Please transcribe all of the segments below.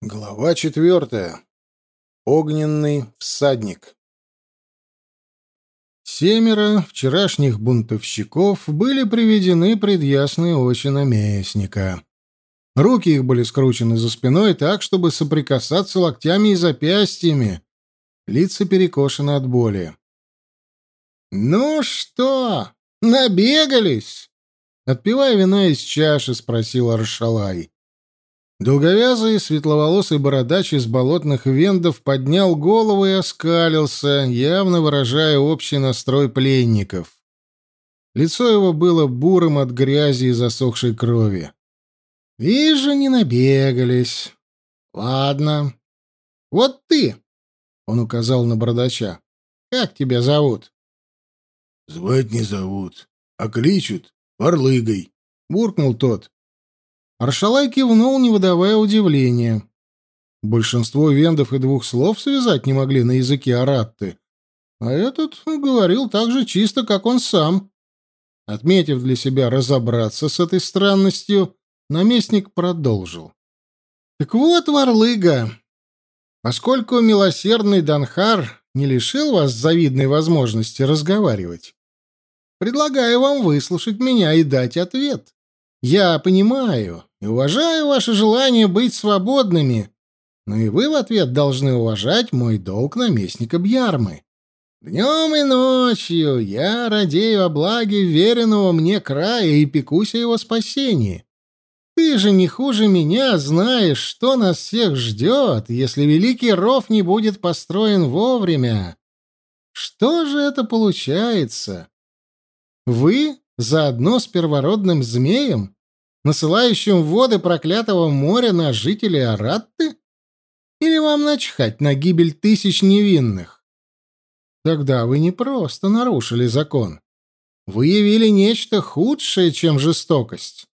Глава четвертая. Огненный всадник. Семеро вчерашних бунтовщиков были приведены пред ясные очи наместника. Руки их были скручены за спиной так, чтобы соприкасаться локтями и запястьями. Лица перекошены от боли. «Ну что, набегались?» Отпивая вина из чаши, спросил Аршалай. Долговязый, светловолосый бородач из болотных вендов поднял голову и оскалился, явно выражая общий настрой пленников. Лицо его было бурым от грязи и засохшей крови. «Вижу, не набегались. Ладно. Вот ты!» — он указал на бородача. «Как тебя зовут?» «Звать не зовут, а кличут Варлыгой», — буркнул тот. Аршалай кивнул, не выдавая удивления. Большинство вендов и двух слов связать не могли на языке аратты, а этот говорил так же чисто, как он сам. Отметив для себя разобраться с этой странностью, наместник продолжил. «Так вот, Варлыга, поскольку милосердный Данхар не лишил вас завидной возможности разговаривать, предлагаю вам выслушать меня и дать ответ. Я понимаю и уважаю ваше желание быть свободными, но и вы в ответ должны уважать мой долг наместника Бьярмы. Днем и ночью я радею о благе веренного мне края и пекусь о его спасении. Ты же не хуже меня знаешь, что нас всех ждет, если великий ров не будет построен вовремя. Что же это получается? Вы Заодно с первородным змеем, насылающим воды проклятого моря на жителей Аратты? Или вам начхать на гибель тысяч невинных? Тогда вы не просто нарушили закон. Вы явили нечто худшее, чем жестокость.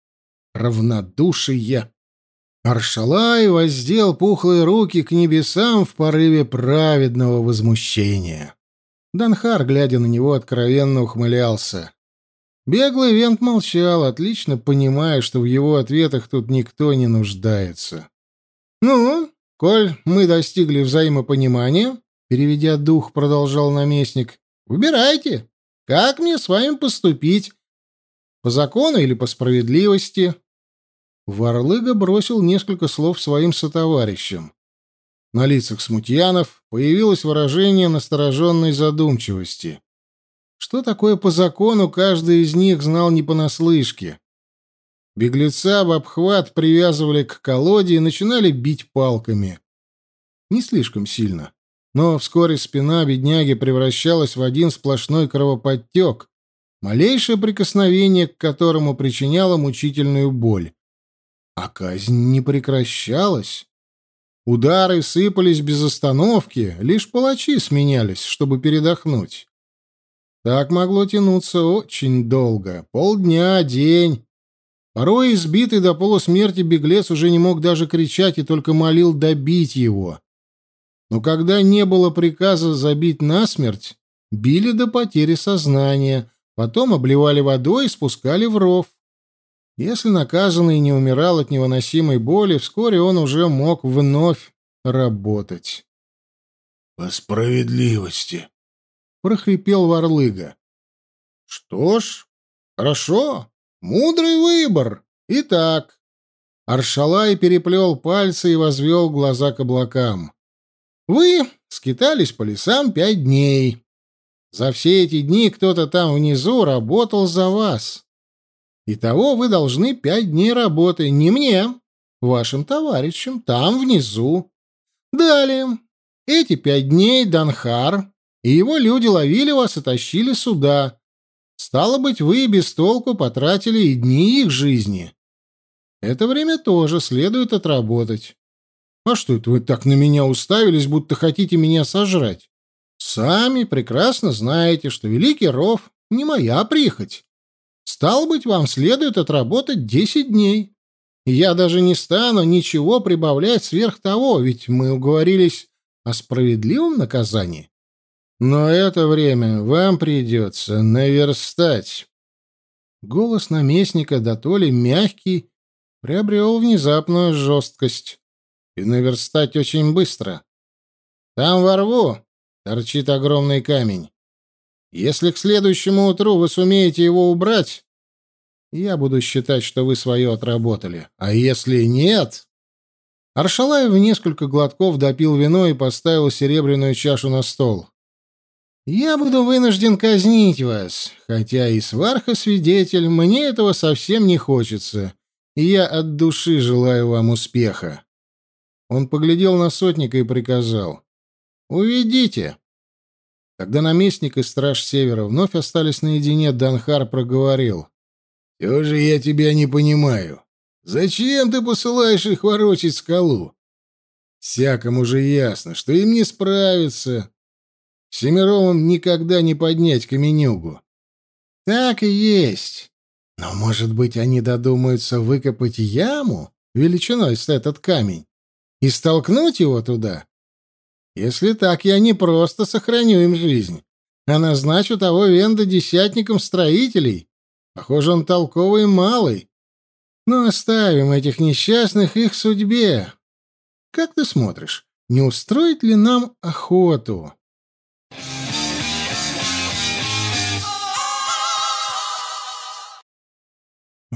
Равнодушие. Аршалай воздел пухлые руки к небесам в порыве праведного возмущения. Данхар, глядя на него, откровенно ухмылялся. Беглый Вент молчал, отлично понимая, что в его ответах тут никто не нуждается. «Ну, коль мы достигли взаимопонимания, — переведя дух, продолжал наместник, — выбирайте, как мне с вами поступить, по закону или по справедливости?» Варлыга бросил несколько слов своим сотоварищам. На лицах смутьянов появилось выражение настороженной задумчивости. Что такое по закону, каждый из них знал не понаслышке. Беглеца в обхват привязывали к колоде и начинали бить палками. Не слишком сильно, но вскоре спина бедняги превращалась в один сплошной кровоподтек, малейшее прикосновение к которому причиняло мучительную боль. А казнь не прекращалась. Удары сыпались без остановки, лишь палачи сменялись, чтобы передохнуть. Так могло тянуться очень долго. Полдня, день. Порой избитый до полусмерти беглец уже не мог даже кричать и только молил добить его. Но когда не было приказа забить насмерть, били до потери сознания, потом обливали водой и спускали в ров. Если наказанный не умирал от невыносимой боли, вскоре он уже мог вновь работать. «По справедливости», прохрипел Варлыга. Что ж, хорошо, мудрый выбор. Итак, Аршалай переплел пальцы и возвел глаза к облакам. Вы скитались по лесам пять дней. За все эти дни кто-то там внизу работал за вас. Итого вы должны пять дней работы не мне, вашим товарищам, там внизу. Далее. Эти пять дней Данхар и его люди ловили вас и тащили сюда. Стало быть, вы без толку потратили и дни их жизни. Это время тоже следует отработать. А что это вы так на меня уставились, будто хотите меня сожрать? Сами прекрасно знаете, что Великий Ров не моя прихоть. Стало быть, вам следует отработать десять дней. я даже не стану ничего прибавлять сверх того, ведь мы уговорились о справедливом наказании. Но это время вам придется наверстать. Голос наместника, да то ли мягкий, приобрел внезапную жесткость. и наверстать очень быстро. Там во рву торчит огромный камень. Если к следующему утру вы сумеете его убрать, я буду считать, что вы свое отработали. А если нет... Аршалаев в несколько глотков допил вино и поставил серебряную чашу на стол. «Я буду вынужден казнить вас, хотя и сварха свидетель, мне этого совсем не хочется, я от души желаю вам успеха». Он поглядел на сотника и приказал. «Уведите». Когда наместник и страж Севера вновь остались наедине, Данхар проговорил. «Все же я тебя не понимаю. Зачем ты посылаешь их ворочать скалу? Всякому же ясно, что им не справиться. Семеровым никогда не поднять каменюгу. Так и есть. Но, может быть, они додумаются выкопать яму величиной с этот камень и столкнуть его туда? Если так, я не просто сохраню им жизнь, а назначу того Венда десятником строителей. Похоже, он толковый малый. Но оставим этих несчастных их судьбе. Как ты смотришь, не устроить ли нам охоту?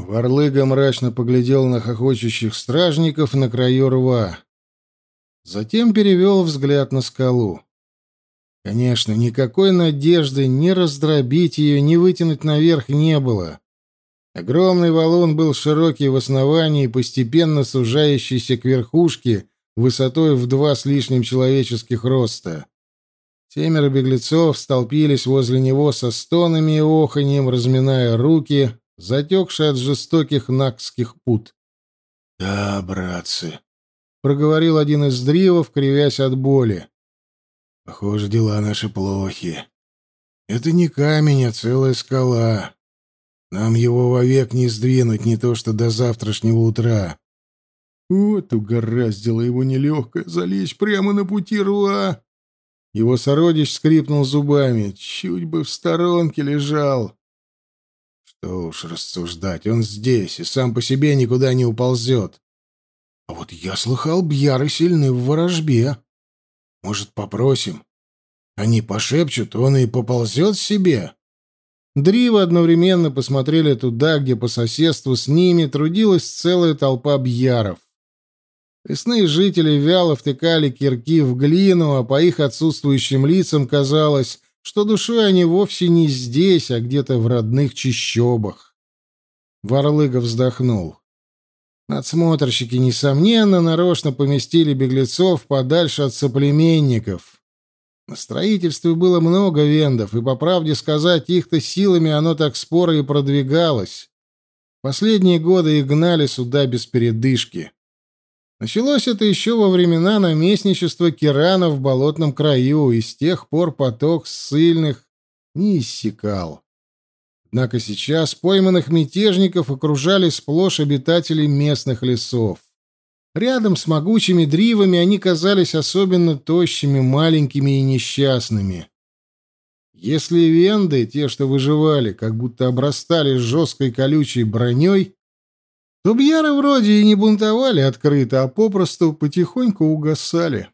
Варлыга мрачно поглядел на хохочущих стражников на краю рва. Затем перевел взгляд на скалу. Конечно, никакой надежды ни раздробить ее, ни вытянуть наверх не было. Огромный валун был широкий в основании, постепенно сужающийся к верхушке, высотой в два с лишним человеческих роста. Семеро беглецов столпились возле него со стонами и оханьем, разминая руки, затекшие от жестоких накских пут. — Да, братцы, — проговорил один из дривов, кривясь от боли. — Похоже, дела наши плохи. Это не камень, а целая скала. Нам его вовек не сдвинуть, не то что до завтрашнего утра. Вот угораздило его нелегкое залечь прямо на пути рва. Его сородич скрипнул зубами. Чуть бы в сторонке лежал. Что уж рассуждать, он здесь и сам по себе никуда не уползет. А вот я слыхал, бьяры сильны в ворожбе. Может, попросим? Они пошепчут, он и поползет себе. Дривы одновременно посмотрели туда, где по соседству с ними трудилась целая толпа бьяров. Лесные жители вяло втыкали кирки в глину, а по их отсутствующим лицам казалось, что душой они вовсе не здесь, а где-то в родных чищобах. Варлыга вздохнул. Надсмотрщики, несомненно, нарочно поместили беглецов подальше от соплеменников — на строительстве было много вендов, и, по правде сказать, их-то силами оно так споро и продвигалось. Последние годы их гнали сюда без передышки. Началось это еще во времена наместничества Кирана в болотном краю, и с тех пор поток ссыльных не иссякал. Однако сейчас пойманных мятежников окружали сплошь обитатели местных лесов. Рядом с могучими дривами они казались особенно тощими, маленькими и несчастными. Если венды, те, что выживали, как будто обрастали жесткой колючей броней, то бьяры вроде и не бунтовали открыто, а попросту потихоньку угасали.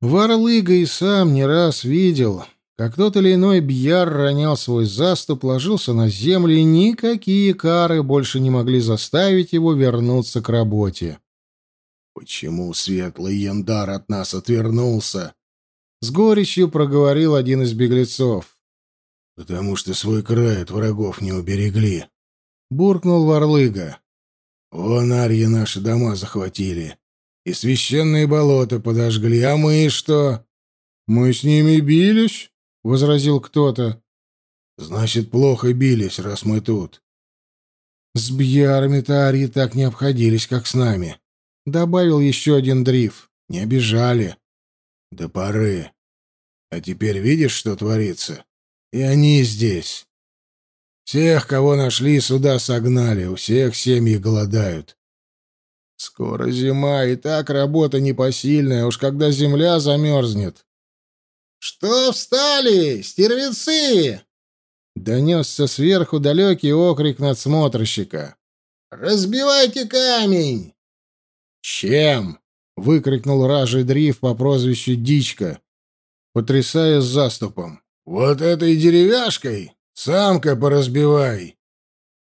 Варлыга и сам не раз видел, как тот или иной бьяр ронял свой заступ, ложился на землю, и никакие кары больше не могли заставить его вернуться к работе. «Почему светлый яндар от нас отвернулся?» С горечью проговорил один из беглецов. «Потому что свой край от врагов не уберегли», — буркнул Варлыга. «Вон арьи наши дома захватили, и священные болота подожгли, а мы что?» «Мы с ними бились», — возразил кто-то. «Значит, плохо бились, раз мы тут». «С бьярами-то арьи так не обходились, как с нами», Добавил еще один дриф. Не обижали. До поры. А теперь видишь, что творится? И они здесь. Всех, кого нашли, сюда согнали. У всех семьи голодают. Скоро зима, и так работа непосильная, уж когда земля замерзнет. «Что встали, стервецы?» Донесся сверху далекий окрик надсмотрщика. «Разбивайте камень!» «Чем?» выкрикнул ражий дриф по прозвищу Дичка, потрясая заступом. «Вот этой деревяшкой самка поразбивай!»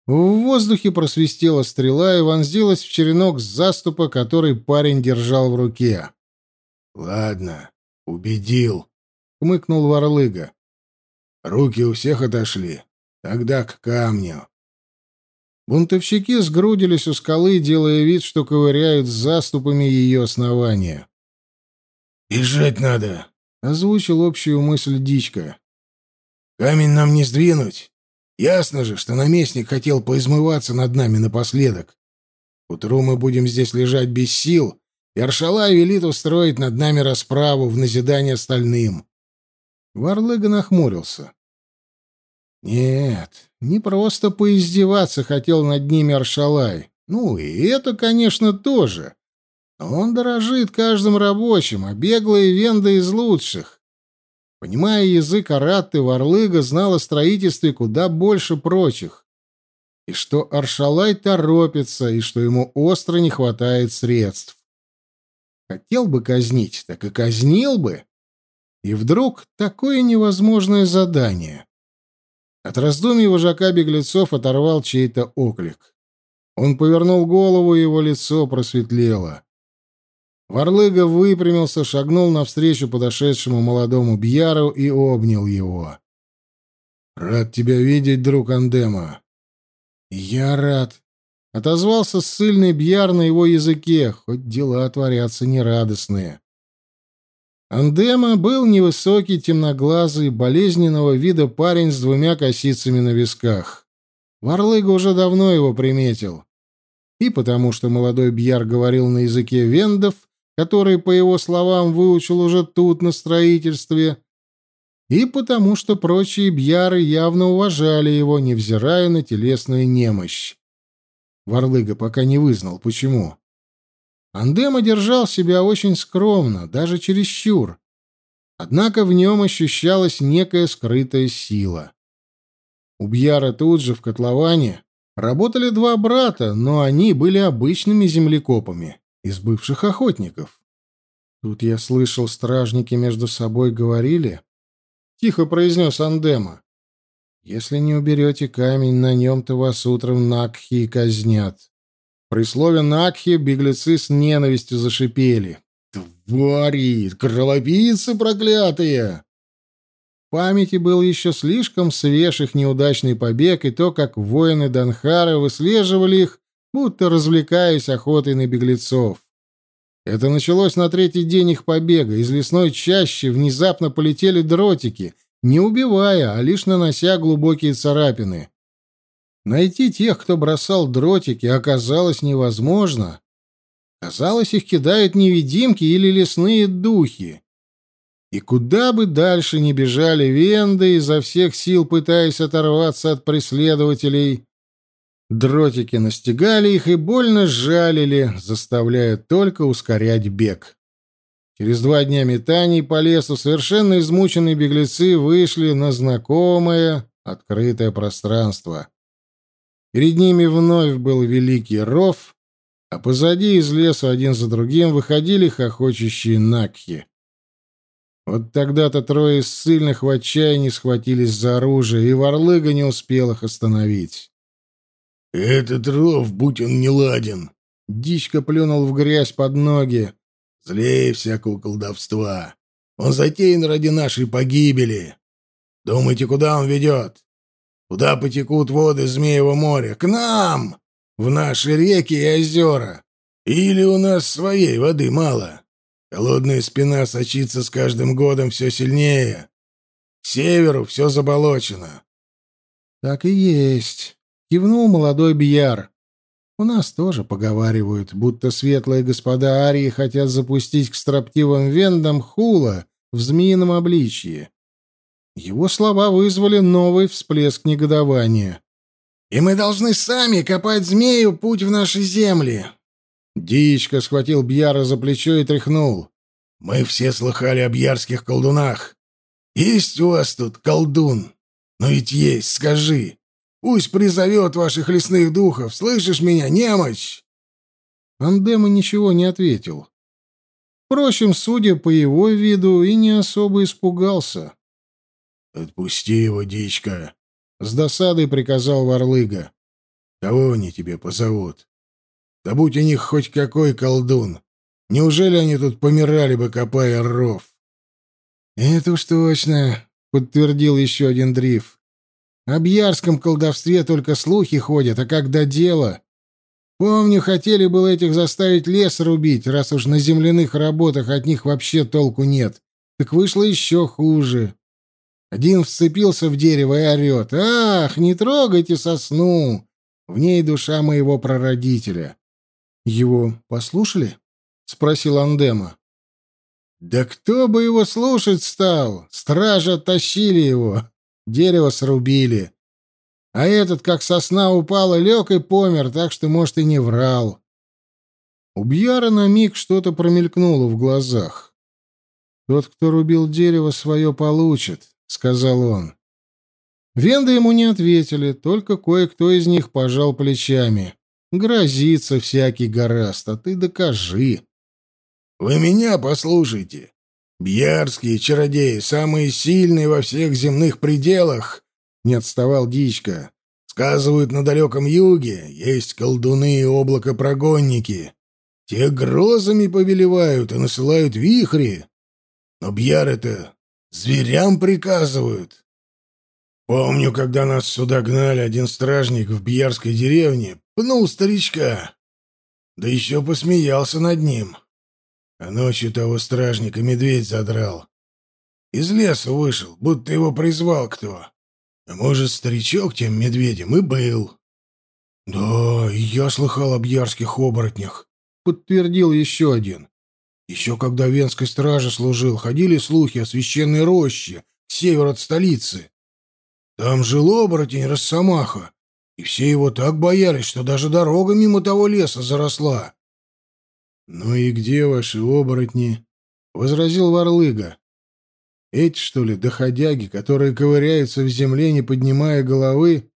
В воздухе просвистела стрела и вонзилась в черенок заступа, который парень держал в руке. «Ладно, убедил», — хмыкнул Варлыга. «Руки у всех отошли. Тогда к камню». Бунтовщики сгрудились у скалы, делая вид, что ковыряют с заступами ее основания. «Бежать надо», — озвучил общую мысль Дичка. «Камень нам не сдвинуть. Ясно же, что наместник хотел поизмываться над нами напоследок. К мы будем здесь лежать без сил, и Аршалай велит устроить над нами расправу в назидание остальным. Варлыга нахмурился. Нет, не просто поиздеваться хотел над ними Аршалай. Ну, и это, конечно, тоже. Он дорожит каждым рабочим, а беглые венды из лучших. Понимая язык Аратты, Варлыга знал о строительстве куда больше прочих. И что Аршалай торопится, и что ему остро не хватает средств. Хотел бы казнить, так и казнил бы. И вдруг такое невозможное задание. От раздумий вожака беглецов оторвал чей-то оклик. Он повернул голову, и его лицо просветлело. Варлыга выпрямился, шагнул навстречу подошедшему молодому Бьяру и обнял его. «Рад тебя видеть, друг Андема». «Я рад», — отозвался ссыльный Бьяр на его языке, хоть дела творятся нерадостные. Андема был невысокий, темноглазый, болезненного вида парень с двумя косицами на висках. Варлыга уже давно его приметил. И потому что молодой Бьяр говорил на языке вендов, который, по его словам, выучил уже тут, на строительстве, и потому что прочие бьяры явно уважали его, невзирая на телесную немощь. Варлыга пока не вызнал, почему. Андема держал себя очень скромно, даже чересчур. Однако в нем ощущалась некая скрытая сила. У Бьяра тут же, в котловане, работали два брата, но они были обычными землекопами из бывших охотников. Тут я слышал, стражники между собой говорили. Тихо произнес Андема. Если не уберете камень, на нем-то вас утром Накхи казнят. При слове Накхи беглецы с ненавистью зашипели. «Твари! Кровопийцы проклятые!» В памяти был еще слишком свеж их неудачный побег и то, как воины Данхара выслеживали их будто развлекаясь охотой на беглецов. Это началось на третий день их побега. Из лесной чащи внезапно полетели дротики, не убивая, а лишь нанося глубокие царапины. Найти тех, кто бросал дротики, оказалось невозможно. Казалось, их кидают невидимки или лесные духи. И куда бы дальше ни бежали венды, изо всех сил пытаясь оторваться от преследователей, Дротики настигали их и больно жалили, заставляя только ускорять бег. Через два дня метаний по лесу совершенно измученные беглецы вышли на знакомое открытое пространство. Перед ними вновь был великий ров, а позади из леса один за другим выходили хохочущие накхи. Вот тогда-то трое из сильных в отчаянии схватились за оружие, и Варлыга не успел их остановить. «Этот ров, будь он неладен!» Дичка плюнул в грязь под ноги. «Злее всякого колдовства. Он затеян ради нашей погибели. Думаете, куда он ведет? Куда потекут воды Змеевого моря? К нам! В наши реки и озера. Или у нас своей воды мало? Холодная спина сочится с каждым годом все сильнее. К северу все заболочено». «Так и есть». Кивнул молодой Бияр. У нас тоже поговаривают, будто светлые господа Арии хотят запустить к строптивым вендам хула в змеином обличье. Его слова вызвали новый всплеск негодования. «И мы должны сами копать змею путь в наши земли!» Дичка схватил Бьяра за плечо и тряхнул. «Мы все слыхали об ярских колдунах. Есть у вас тут колдун? Но ведь есть, скажи. Пусть призовет ваших лесных духов. Слышишь меня, немощь?» Андема ничего не ответил. Впрочем, судя по его виду, и не особо испугался. «Отпусти его, дичка!» — с досадой приказал Варлыга. «Кого они тебе позовут? Да будь у них хоть какой колдун! Неужели они тут помирали бы, копая ров?» «Это уж точно!» — подтвердил еще один дриф. «Об ярском колдовстве только слухи ходят, а когда дело...» Помню, хотели было этих заставить лес рубить, раз уж на земляных работах от них вообще толку нет. Так вышло еще хуже. Один вцепился в дерево и орет. «Ах, не трогайте сосну! В ней душа моего прародителя». «Его послушали?» — спросил Андема. «Да кто бы его слушать стал? Стражи оттащили его, дерево срубили. А этот, как сосна упала, лег и помер, так что, может, и не врал». У Бьяра на миг что-то промелькнуло в глазах. «Тот, кто рубил дерево, свое получит», — сказал он. Венды ему не ответили, только кое-кто из них пожал плечами. «Грозится всякий гораст, а ты докажи». «Вы меня послушайте. Бьярские чародеи, самые сильные во всех земных пределах», — не отставал Дичка. «Сказывают, на далеком юге есть колдуны и облакопрогонники. Те грозами повелевают и насылают вихри. Но бьяр это Зверям приказывают. Помню, когда нас сюда гнали, один стражник в Бьярской деревне пнул старичка. Да еще посмеялся над ним. А ночью того стражника медведь задрал. Из леса вышел, будто его призвал кто. А может, старичок тем медведем и был. Да, я слыхал об ярских оборотнях, подтвердил еще один. Еще когда Венской страже служил, ходили слухи о священной роще к северу от столицы. Там жил оборотень Росомаха, и все его так боялись, что даже дорога мимо того леса заросла. — Ну и где ваши оборотни? — возразил Варлыга. — Эти, что ли, доходяги, которые ковыряются в земле, не поднимая головы?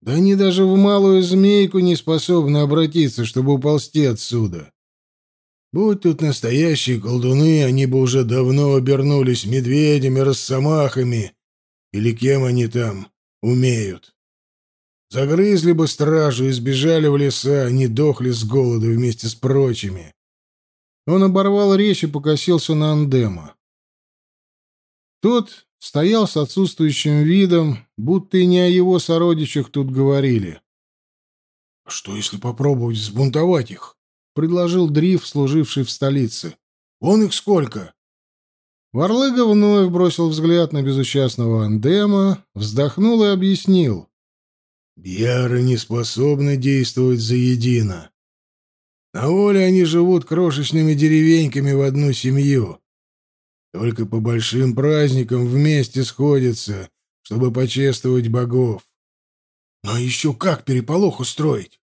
Да они даже в малую змейку не способны обратиться, чтобы уползти отсюда. Будь тут настоящие колдуны, они бы уже давно обернулись медведями, росомахами, или кем они там умеют. Загрызли бы стражу и сбежали в леса, а не дохли с голоду вместе с прочими. Он оборвал речь и покосился на Андема. Тот стоял с отсутствующим видом, будто и не о его сородичах тут говорили. «А «Что, если попробовать взбунтовать их?» предложил Дриф, служивший в столице. «Вон их сколько!» Варлыга вновь бросил взгляд на безучастного Андема, вздохнул и объяснил. «Бьяры не способны действовать заедино. На воле они живут крошечными деревеньками в одну семью. Только по большим праздникам вместе сходятся, чтобы почествовать богов. Но еще как переполох устроить?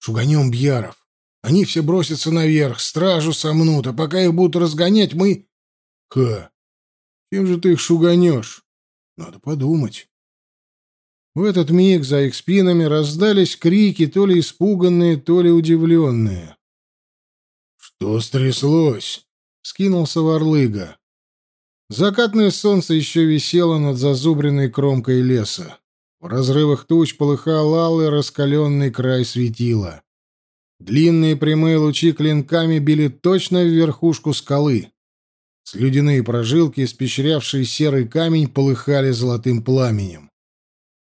Шуганем Бьяров. Они все бросятся наверх, стражу сомнут, а пока их будут разгонять, мы... Ха! Чем же ты их шуганешь? Надо подумать. В этот миг за их спинами раздались крики, то ли испуганные, то ли удивленные. «Что стряслось?» — скинулся Варлыга. Закатное солнце еще висело над зазубренной кромкой леса. В разрывах туч полыхал алый раскаленный край светила. Длинные прямые лучи клинками били точно в верхушку скалы. Слюдяные прожилки, испещрявшие серый камень, полыхали золотым пламенем.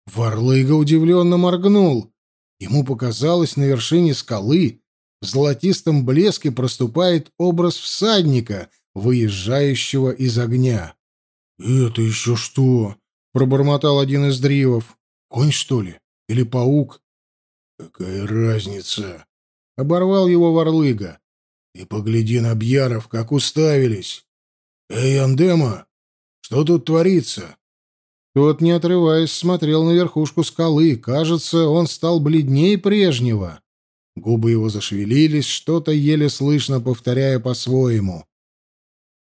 Варлыга удивленно моргнул. Ему показалось, на вершине скалы в золотистом блеске проступает образ всадника, выезжающего из огня. «Это еще что?» — пробормотал один из дривов. «Конь, что ли? Или паук?» «Какая разница?» — оборвал его Варлыга. «И погляди на Бьяров, как уставились! Эй, Андема, что тут творится?» Тот, не отрываясь, смотрел на верхушку скалы. Кажется, он стал бледнее прежнего. Губы его зашевелились, что-то еле слышно повторяя по-своему.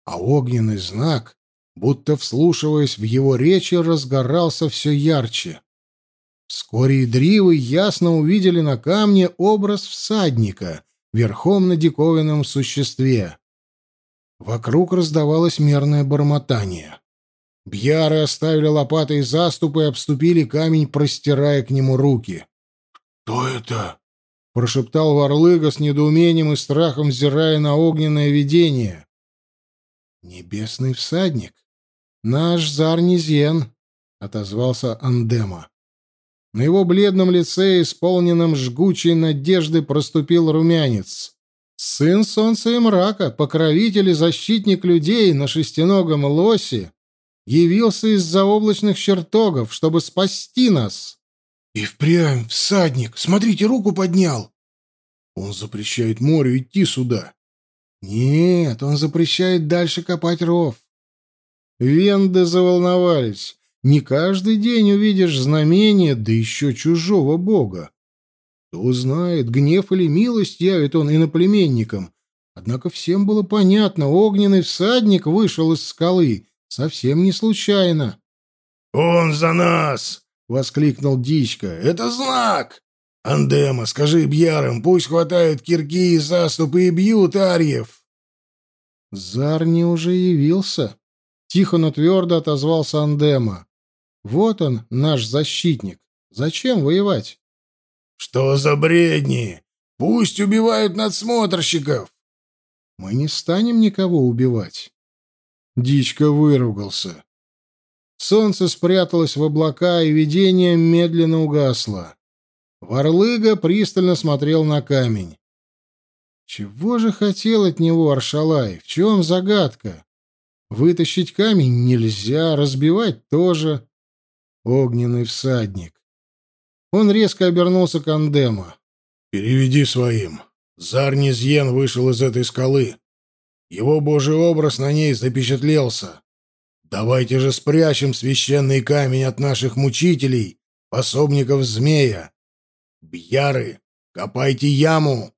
А огненный знак, будто вслушиваясь в его речи, разгорался все ярче. Вскоре дривы ясно увидели на камне образ всадника, верхом на диковинном существе. Вокруг раздавалось мерное бормотание. Бьяры оставили лопаты и заступы и обступили камень, простирая к нему руки. «Кто это?» — прошептал Варлыга с недоумением и страхом, взирая на огненное видение. «Небесный всадник. Наш Зарнизьен», — отозвался Андема. На его бледном лице, исполненном жгучей надежды, проступил румянец. Сын солнца и мрака, покровитель и защитник людей на шестиногом лосе, явился из-за облачных чертогов, чтобы спасти нас. И впрямь всадник, смотрите, руку поднял. Он запрещает морю идти сюда. Нет, он запрещает дальше копать ров. Венды заволновались. Не каждый день увидишь знамение, да еще чужого бога. Кто знает, гнев или милость явит он иноплеменникам. Однако всем было понятно, огненный всадник вышел из скалы совсем не случайно. «Он за нас!» — воскликнул Дичка. «Это знак! Андема, скажи бьярам, пусть хватают кирки и заступы и бьют арьев!» Зарни уже явился. Тихо, но твердо отозвался Андема. «Вот он, наш защитник. Зачем воевать?» «Что за бредни? Пусть убивают надсмотрщиков!» «Мы не станем никого убивать». Дичка выругался. Солнце спряталось в облака, и видение медленно угасло. Варлыга пристально смотрел на камень. Чего же хотел от него Аршалай? В чем загадка? Вытащить камень нельзя, разбивать тоже. Огненный всадник. Он резко обернулся к Андему. «Переведи своим. Зарнизьен вышел из этой скалы. Его божий образ на ней запечатлелся. Давайте же спрячем священный камень от наших мучителей, пособников змея. Бьяры, копайте яму!»